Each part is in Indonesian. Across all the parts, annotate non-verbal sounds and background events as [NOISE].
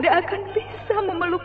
tidak akan bisa memeluk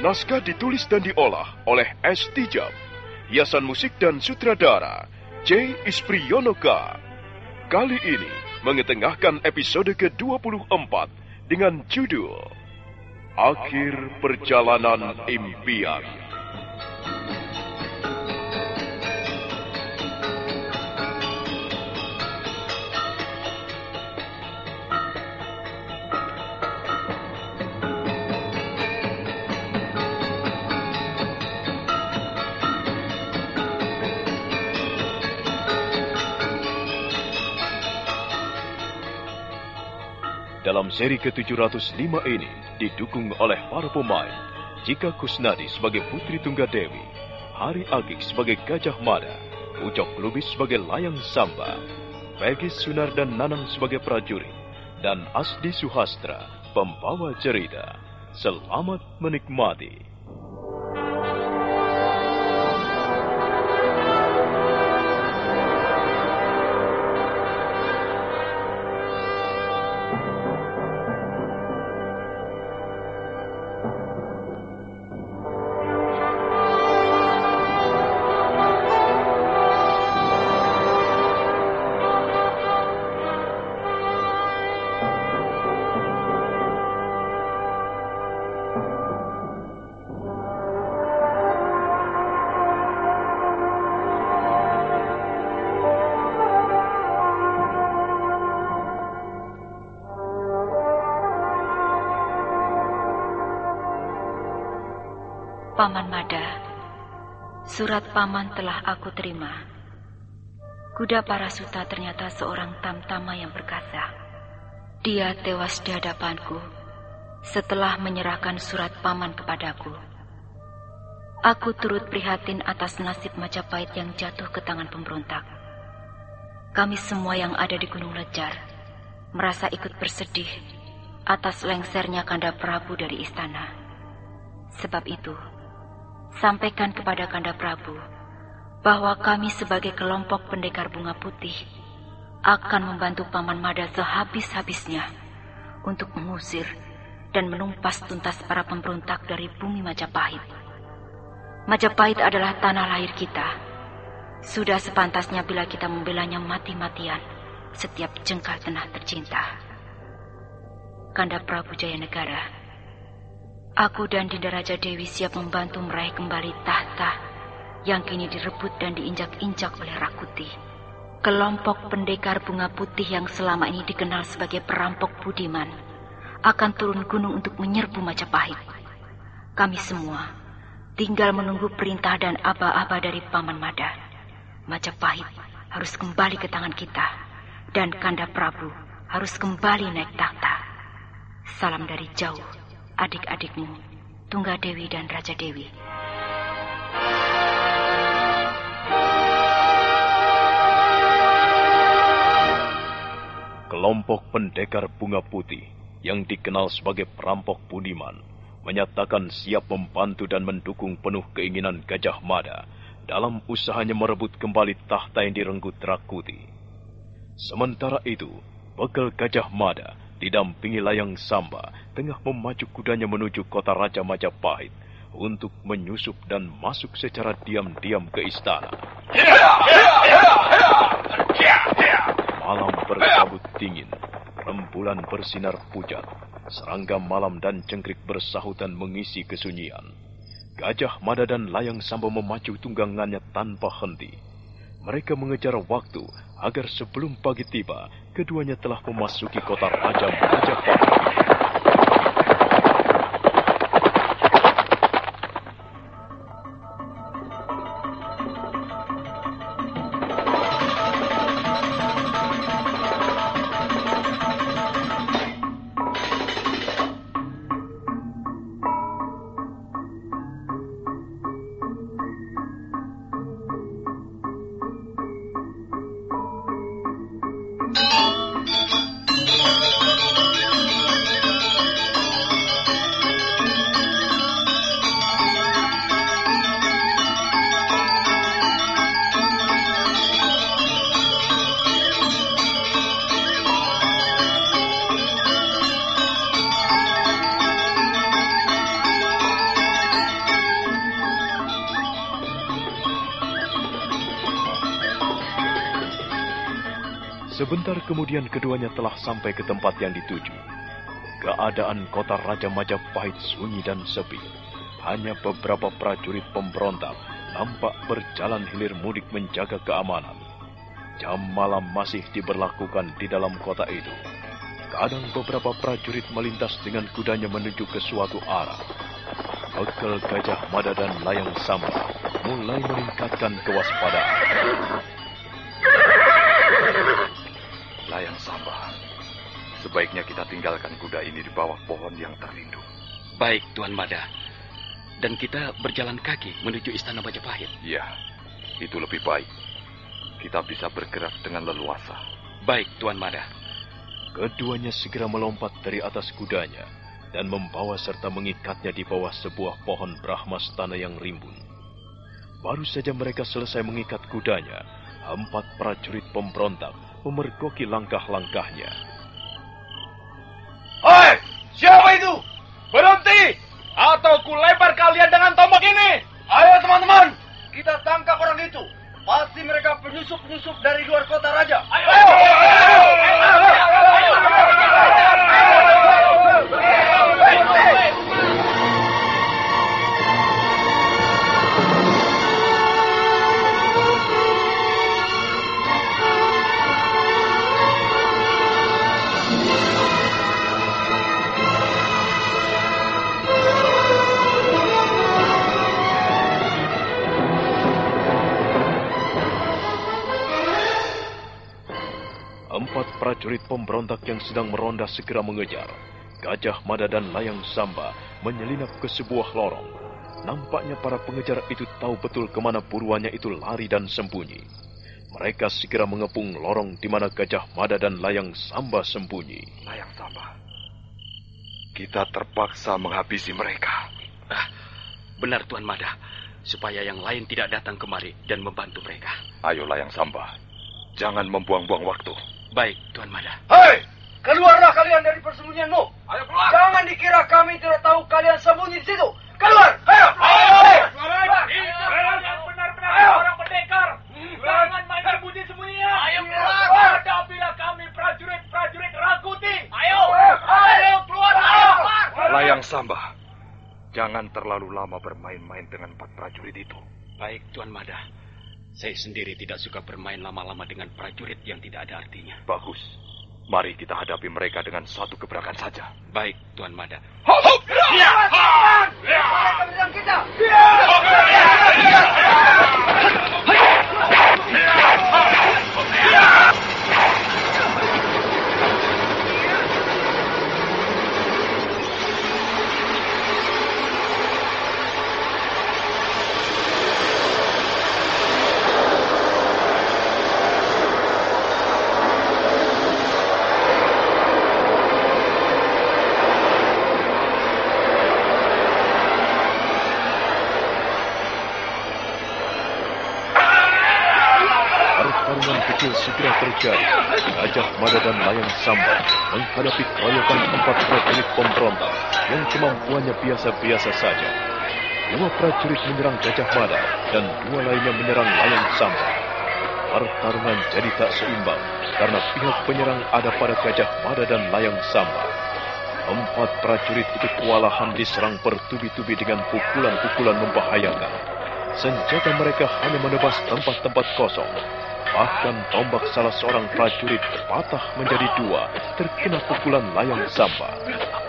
Naskah ditulis dan diolah oleh S. Tijab. Hiasan musik dan sutradara J. Isprionoka. Kali ini mengetengahkan episode ke-24 dengan judul Akhir Perjalanan Impian. Dalam seri ke-705 ini didukung oleh para pemain Jika Kusnadi sebagai Putri Tunggadewi, Hari Agik sebagai Gajah Mada, Ucok Lubis sebagai Layang Samba, Peggy Sunar dan Nanang sebagai prajurit, dan Asdi Suhastra, pembawa cerita. Selamat menikmati. Paman Mada, surat paman telah aku terima. Kuda Parasuta ternyata seorang tamtama yang perkasa. Dia tewas di hadapanku setelah menyerahkan surat paman kepadaku. Aku turut prihatin atas nasib Majapahit yang jatuh ke tangan pemberontak. Kami semua yang ada di Gunung Lejar merasa ikut bersedih atas lengsernya Kanda Prabu dari istana. Sebab itu, sampaikan kepada Kanda Prabu bahwa kami sebagai kelompok pendekar bunga putih akan membantu Paman Mada sehabis-habisnya untuk mengusir dan menumpas tuntas para pemberontak dari bumi Majapahit. Majapahit adalah tanah lahir kita. Sudah sepantasnya bila kita membelanya mati-matian setiap jengkal tanah tercinta. Kanda Prabu Jaya Negara, aku dan Dinda Raja Dewi siap membantu meraih kembali tahta yang kini direbut dan diinjak-injak oleh Rakuti. Kelompok pendekar bunga putih yang selama ini dikenal sebagai perampok budiman akan turun gunung untuk menyerbu Majapahit. Kami semua tinggal menunggu perintah dan aba-aba dari Paman Mada. Majapahit harus kembali ke tangan kita dan Kanda Prabu harus kembali naik tahta. Salam dari jauh, adik-adikmu, Tungga Dewi dan Raja Dewi. Kelompok pendekar bunga putih yang dikenal sebagai perampok budiman menyatakan siap membantu dan mendukung penuh keinginan Gajah Mada dalam usahanya merebut kembali tahta yang direnggut Rakuti. Sementara itu, Begal Gajah Mada didampingi Layang Samba tengah memacu kudanya menuju kota Raja Majapahit untuk menyusup dan masuk secara diam-diam ke istana. Malam berkabut dingin, rembulan bersinar pucat, serangga malam dan cengkrik bersahutan mengisi kesunyian. Gajah Mada dan Layang Samba memacu tunggangannya tanpa henti. Mereka mengejar waktu agar sebelum pagi tiba, keduanya telah memasuki kota Raja Majapahit. Sebentar kemudian keduanya telah sampai ke tempat yang dituju. Keadaan kota Raja Majapahit sunyi dan sepi. Hanya beberapa prajurit pemberontak nampak berjalan hilir mudik menjaga keamanan. Jam malam masih diberlakukan di dalam kota itu. Kadang beberapa prajurit melintas dengan kudanya menuju ke suatu arah. Bekel Gajah Mada dan Layang Samba mulai meningkatkan kewaspadaan. Layang Samba, sebaiknya kita tinggalkan kuda ini di bawah pohon yang terlindung. Baik, Tuan Mada. Dan kita berjalan kaki menuju Istana Majapahit. Ya, itu lebih baik. Kita bisa bergerak dengan leluasa. Baik, Tuan Mada. Keduanya segera melompat dari atas kudanya dan membawa serta mengikatnya di bawah sebuah pohon Brahmastana yang rimbun. Baru saja mereka selesai mengikat kudanya, empat prajurit pemberontak memergoki langkah-langkahnya. Hei, siapa itu? Berhenti! Atau ku lempar kalian dengan tombak ini! Ayo teman-teman, kita tangkap orang itu. Pasti mereka penyusup-penyusup dari luar kota raja. Ayo! ayo, pemberontak yang sedang meronda segera mengejar. Gajah Mada dan Layang Samba menyelinap ke sebuah lorong. Nampaknya para pengejar itu tahu betul ke mana buruannya itu lari dan sembunyi. Mereka segera mengepung lorong di mana Gajah Mada dan Layang Samba sembunyi. Layang Samba, kita terpaksa menghabisi mereka. Ah, benar, Tuan Mada. Supaya yang lain tidak datang kemari dan membantu mereka. Ayo Layang Samba, jangan membuang-buang waktu. Baik, Tuan Mada. Hei! Keluarlah kalian dari persembunyianmu. Ayo keluar. Jangan dikira kami tidak tahu kalian sembunyi di situ. Keluar! Ayo! Hmm. Ayo! Ayo! Ayo! Ayo! orang Ayo! Jangan main Ayo! Ayo! Ayo Ayo! Kami prajurit-prajurit Rakuti. Ayo! Ayo keluar! Ayo! Layang Samba, jangan terlalu lama bermain-main dengan empat prajurit itu. Baik, Tuan Mada. Saya sendiri tidak suka bermain lama-lama dengan prajurit yang tidak ada artinya. Bagus. Mari kita hadapi mereka dengan satu gebrakan saja. Baik, Tuan Mada. Pertarungan kecil segera terjadi. Gajah Mada dan Layang Samba menghadapi keroyokan empat prajurit pemberontak yang kemampuannya biasa-biasa saja. Dua prajurit menyerang Gajah Mada dan dua lainnya menyerang Layang Samba. Pertarungan jadi tak seimbang karena pihak penyerang ada pada Gajah Mada dan Layang Samba. Empat prajurit itu kewalahan diserang bertubi-tubi dengan pukulan-pukulan membahayakan. Senjata mereka hanya menebas tempat-tempat kosong. Bahkan tombak salah seorang prajurit patah menjadi dua, terkena pukulan layang samba.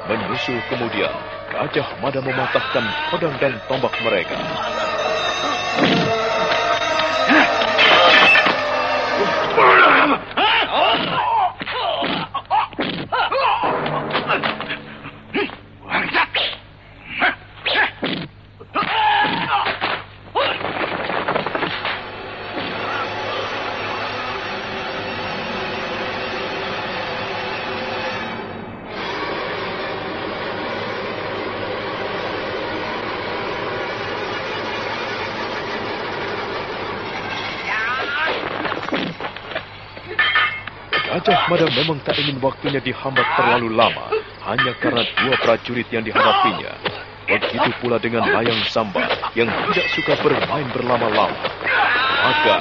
Menyusul kemudian, Gajah Mada mematahkan pedang dan tombak mereka. Gajah Mada memang tak ingin waktunya dihambat terlalu lama, hanya karena dua prajurit yang dihadapinya. Begitu pula dengan Layang Samba yang tidak suka bermain berlama-lama. Maka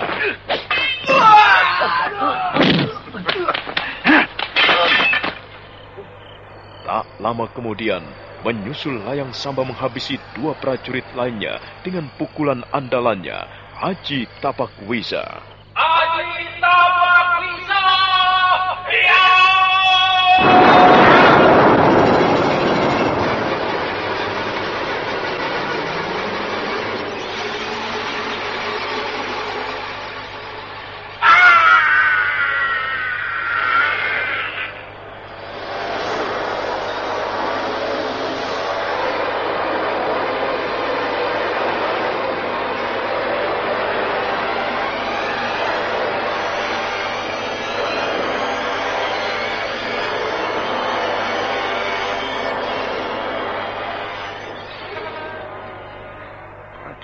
tak lama kemudian menyusul Layang Samba menghabisi dua prajurit lainnya dengan pukulan andalannya, Haji Tapak Wisa.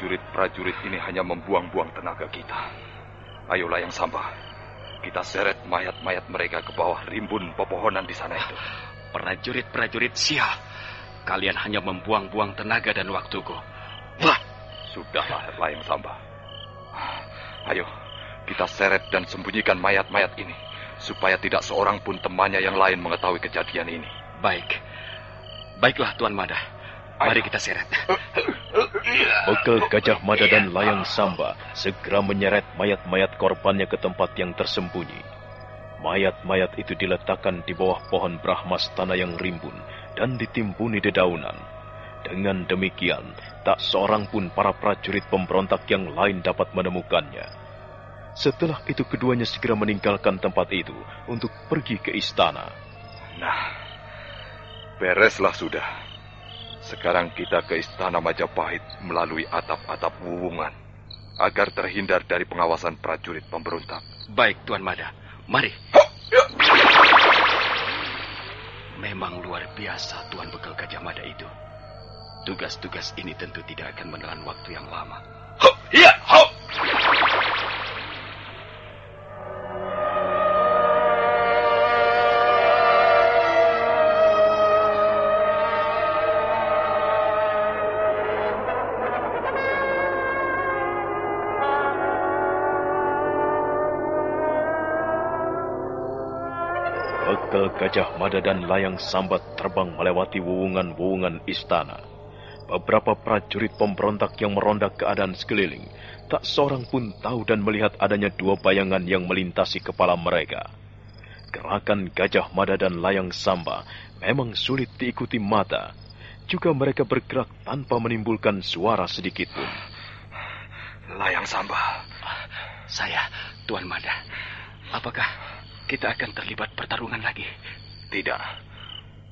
Prajurit-prajurit ini hanya membuang-buang tenaga kita. Ayolah yang samba. Kita seret mayat-mayat mereka ke bawah rimbun pepohonan di sana itu. Prajurit-prajurit sial. Kalian hanya membuang-buang tenaga dan waktuku. Wah, sudahlah layang samba. Ayo, kita seret dan sembunyikan mayat-mayat ini supaya tidak seorang pun temannya yang lain mengetahui kejadian ini. Baik. Baiklah Tuan Mada. Mari kita seret. [LAUGHS] Bekal Gajah Mada dan Layang Samba segera menyeret mayat-mayat korbannya ke tempat yang tersembunyi. Mayat-mayat itu diletakkan di bawah pohon Brahmastana yang rimbun dan ditimbuni dedaunan. Dengan demikian, tak seorang pun para prajurit pemberontak yang lain dapat menemukannya. Setelah itu keduanya segera meninggalkan tempat itu untuk pergi ke istana. Nah, bereslah sudah. Sekarang kita ke istana Majapahit melalui atap-atap wuwungan agar terhindar dari pengawasan prajurit pemberontak. Baik, Tuan Mada. Mari. Memang luar biasa Tuan Bekal Gajah Mada itu. Tugas-tugas ini tentu tidak akan menelan waktu yang lama. Iya, hop. Bekel Gajah Mada dan Layang Sambat terbang melewati wuwungan-wuwungan istana. Beberapa prajurit pemberontak yang meronda keadaan sekeliling, tak seorang pun tahu dan melihat adanya dua bayangan yang melintasi kepala mereka. Gerakan Gajah Mada dan Layang Samba memang sulit diikuti mata. Juga mereka bergerak tanpa menimbulkan suara sedikit pun. Layang Samba. Saya, Tuan Mada. Apakah kita akan terlibat pertarungan lagi? Tidak.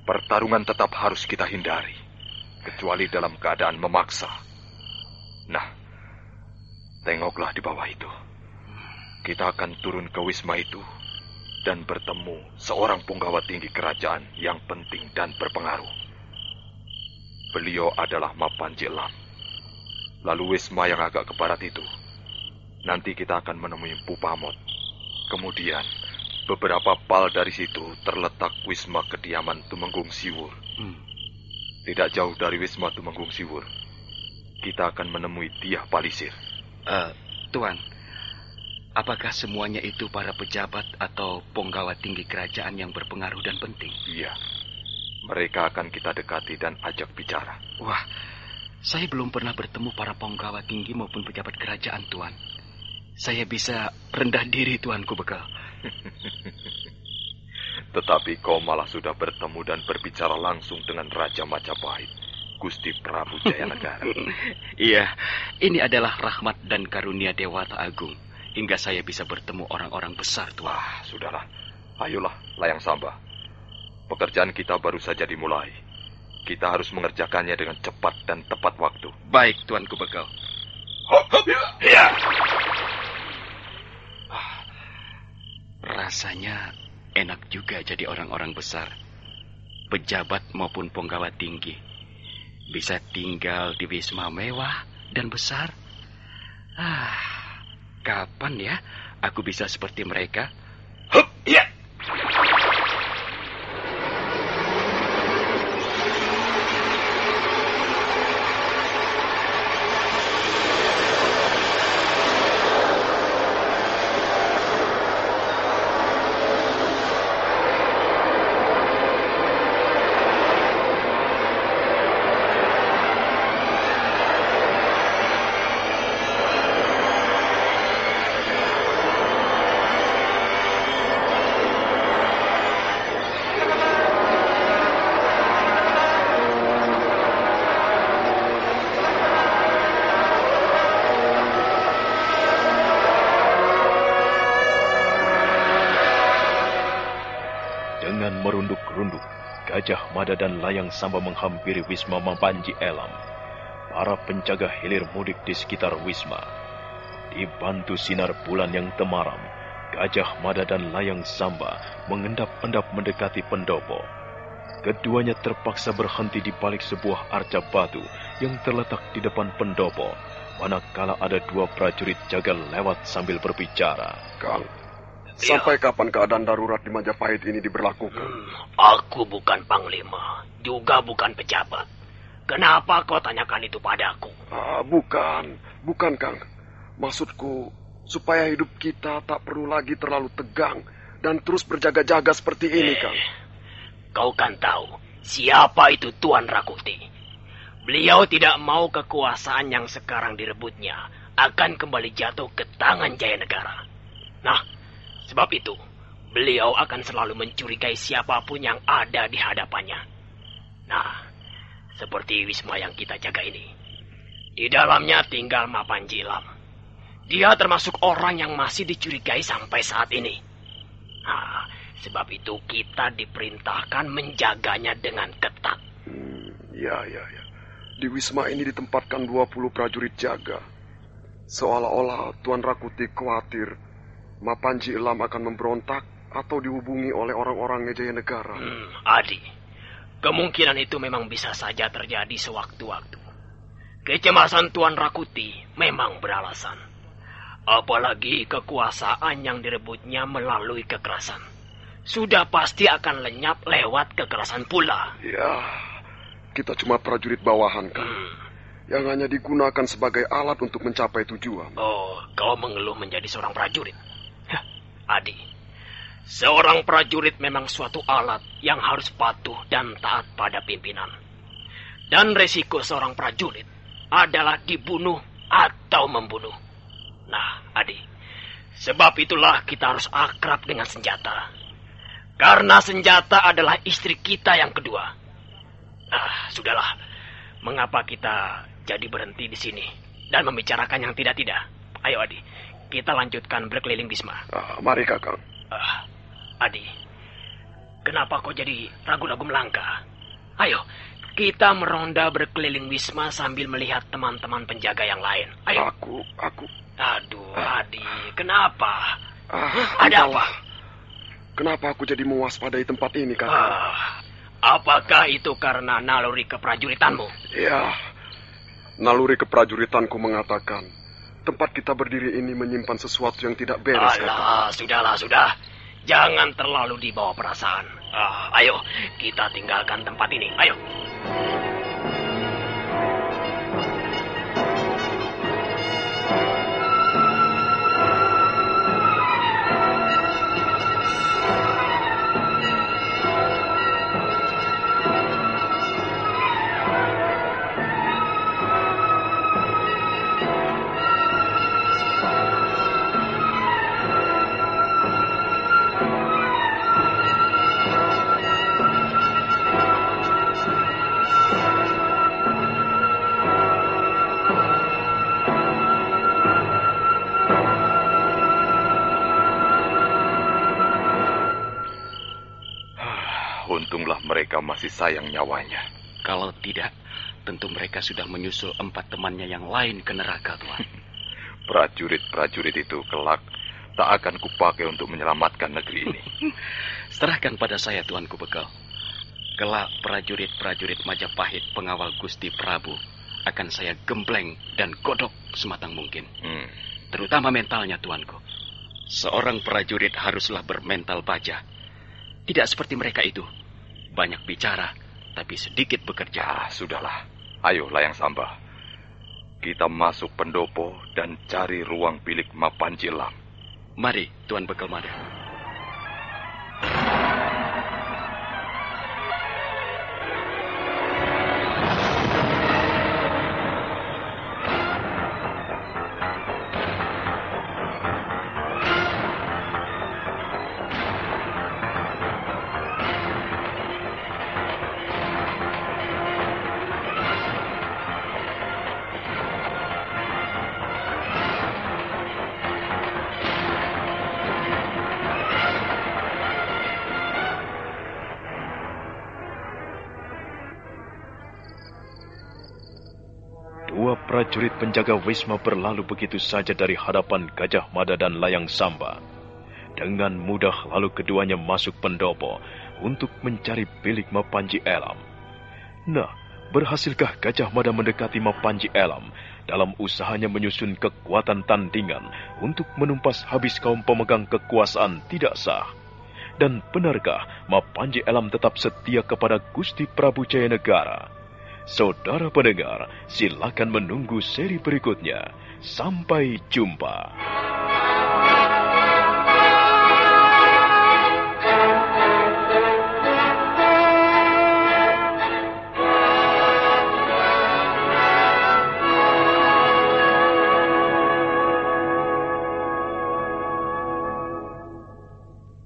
Pertarungan tetap harus kita hindari. Kecuali dalam keadaan memaksa. Nah, tengoklah di bawah itu. Kita akan turun ke wisma itu dan bertemu seorang punggawa tinggi kerajaan yang penting dan berpengaruh. Beliau adalah Mapanji Lam. Lalu wisma yang agak ke barat itu. Nanti kita akan menemui Pupamot. Kemudian Beberapa pal dari situ terletak Wisma kediaman Tumenggung Siwur. Hmm. Tidak jauh dari Wisma Tumenggung Siwur, kita akan menemui Tiah Palisir. Uh, Tuan, apakah semuanya itu para pejabat atau penggawa tinggi kerajaan yang berpengaruh dan penting? Iya, mereka akan kita dekati dan ajak bicara. Wah, saya belum pernah bertemu para penggawa tinggi maupun pejabat kerajaan, Tuan. Saya bisa rendah diri, Tuanku bekal. Tetapi kau malah sudah bertemu dan berbicara langsung dengan Raja Majapahit, Gusti Prabu Jayanegara. [LAUGHS] iya, ini adalah rahmat dan karunia Dewata Agung, hingga saya bisa bertemu orang-orang besar, Tuan. Ah, sudahlah. Ayolah, Layang Samba. Pekerjaan kita baru saja dimulai. Kita harus mengerjakannya dengan cepat dan tepat waktu. Baik, Tuanku. Hop, hop, ya. Rasanya enak juga jadi orang-orang besar. Pejabat maupun penggawa tinggi. Bisa tinggal di wisma mewah dan besar. Ah, kapan ya aku bisa seperti mereka? Hup, ya. Gajah Mada dan Layang Samba menghampiri Wisma Mapanji Elam. Para penjaga hilir mudik di sekitar Wisma. Dibantu sinar bulan yang temaram, Gajah Mada dan Layang Samba mengendap-endap mendekati pendopo. Keduanya terpaksa berhenti di balik sebuah arca batu yang terletak di depan pendopo, manakala ada dua prajurit jaga lewat sambil berbicara. Kang, Sampai ya. kapan keadaan darurat di Majapahit ini diberlakukan? Hmm, aku bukan panglima, juga bukan pejabat. Kenapa kau tanyakan itu padaku? Ah, bukan, bukan Kang. Maksudku, supaya hidup kita tak perlu lagi terlalu tegang dan terus berjaga-jaga seperti ini, eh, Kang. Kau kan tahu siapa itu Tuan Rakuti. Beliau tidak mau kekuasaan yang sekarang direbutnya akan kembali jatuh ke tangan Jaya Negara. Nah, Sebab itu, beliau akan selalu mencurigai siapa pun yang ada di hadapannya. Nah, seperti Wisma yang kita jaga ini. Di dalamnya tinggal Mapan Jilam. Dia termasuk orang yang masih dicurigai sampai saat ini. Nah, sebab itu kita diperintahkan menjaganya dengan ketat. Hmm, ya, ya, ya. Di Wisma ini ditempatkan 20 prajurit jaga. Seolah-olah Tuan Rakuti khawatir Mapanji Elam akan memberontak atau dihubungi oleh orang-orang Ngejaya Negara. Hmm, Adi, kemungkinan itu memang bisa saja terjadi sewaktu-waktu. Kecemasan Tuan Rakuti memang beralasan. Apalagi kekuasaan yang direbutnya melalui kekerasan. Sudah pasti akan lenyap lewat kekerasan pula. Ya, kita cuma prajurit bawahan kan. Hmm. Yang hanya digunakan sebagai alat untuk mencapai tujuan. Oh, kau mengeluh menjadi seorang prajurit. Adi, Seorang prajurit memang suatu alat yang harus patuh dan taat pada pimpinan. Dan resiko seorang prajurit adalah dibunuh atau membunuh. Nah, Adi, sebab itulah kita harus akrab dengan senjata. Karena senjata adalah istri kita yang kedua. Ah, sudahlah. Mengapa kita jadi berhenti di sini dan membicarakan yang tidak-tidak? Ayo, Adi, kita lanjutkan berkeliling Bisma. Ah, mari, Kakang. Ah, Adi, kenapa kau jadi ragu-ragu melangkah? Ayo, kita meronda berkeliling Wisma sambil melihat teman-teman penjaga yang lain. Ayo. Aku, aku. Aduh, Adi, kenapa? Ah, Ada entahlah. apa? Kenapa aku jadi mewaspadai tempat ini, Kakang? Ah, apakah itu karena naluri keprajuritanmu? Ya, naluri keprajuritanku mengatakan tempat kita berdiri ini menyimpan sesuatu yang tidak beres. Alah, sudahlah, sudah. Jangan terlalu dibawa perasaan. Ah, ayo, kita tinggalkan tempat ini. Ayo. Untunglah mereka masih sayang nyawanya. Kalau tidak, tentu mereka sudah menyusul empat temannya yang lain ke neraka, Tuan. [LAUGHS] Prajurit-prajurit itu kelak tak akan kupakai untuk menyelamatkan negeri ini. [LAUGHS] Serahkan pada saya, Tuanku Bekal. Kelak prajurit-prajurit Majapahit pengawal Gusti Prabu akan saya gembleng dan godok sematang mungkin. Hmm. Terutama mentalnya, Tuanku. Seorang prajurit haruslah bermental baja. Tidak seperti mereka itu. Banyak bicara, tapi sedikit bekerja. Ah, sudahlah. Ayo, Layang Samba. Kita masuk pendopo dan cari ruang bilik Mapanjilam. Mari, Tuan Bekal prajurit penjaga Wisma berlalu begitu saja dari hadapan Gajah Mada dan Layang Samba. Dengan mudah lalu keduanya masuk pendopo untuk mencari bilik Mapanji Elam. Nah, berhasilkah Gajah Mada mendekati Mapanji Elam dalam usahanya menyusun kekuatan tandingan untuk menumpas habis kaum pemegang kekuasaan tidak sah? Dan benarkah Mapanji Elam tetap setia kepada Gusti Prabu Jaya Negara? Saudara pendengar, silakan menunggu seri berikutnya. Sampai jumpa.